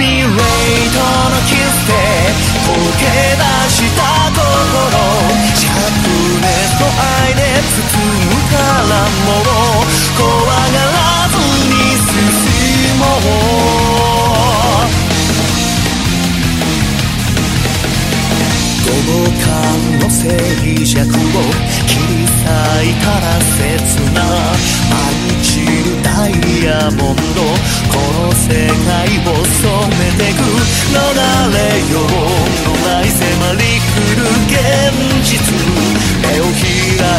ピレートのキスで溶け出した心灼熱の愛で包むからもう怖がらずに進もう五感の静寂を切り裂いたら切な舞い散るダイヤモンドこの世界を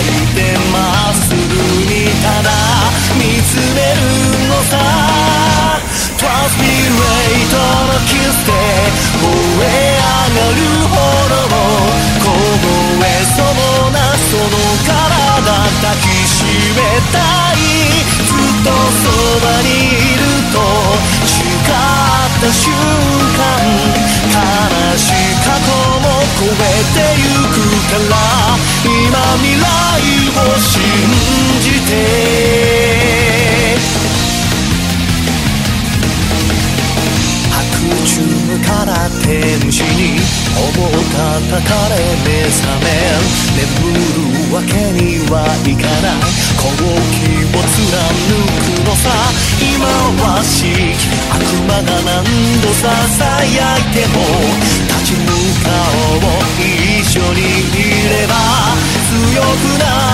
いてまっすぐにただ見つめるのさ。トランスピレートのキスで燃え上がるほど凍えそうなその体抱きしめたい。ずっとそばにいると誓った瞬間。悲しい過去も超えてゆくから。白昼から天使にほぼ叩かれ目覚め眠るわけにはいかない。好気を貫くのさ今はしき悪魔が何度囁いても立ち向かおう。一緒にいれば強くなる。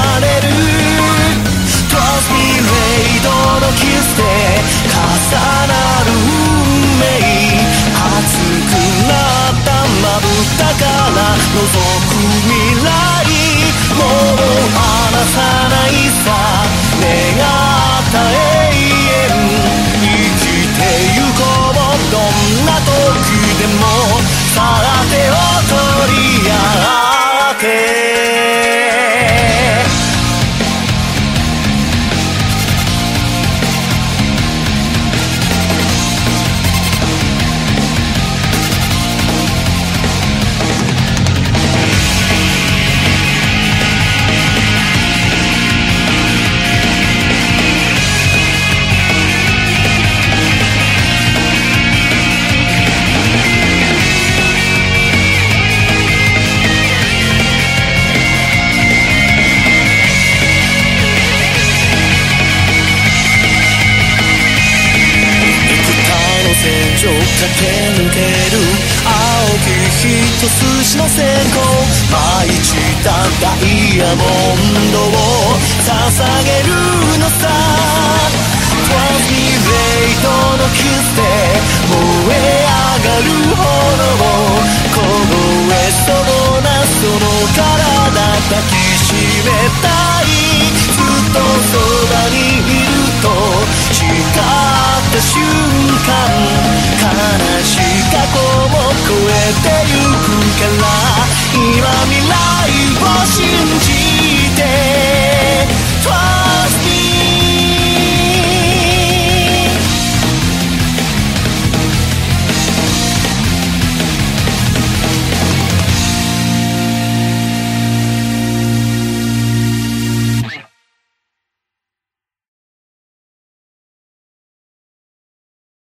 駆け抜ける。青き一筋の線香舞い散ったダイヤモンドを捧げるのさ。トランスピレートのキスで燃え上がるほど凍えそうなその体抱きしめたい。ずっとそばにいると誓った瞬間。悲しい過去も超えてゆくから今未来を信じ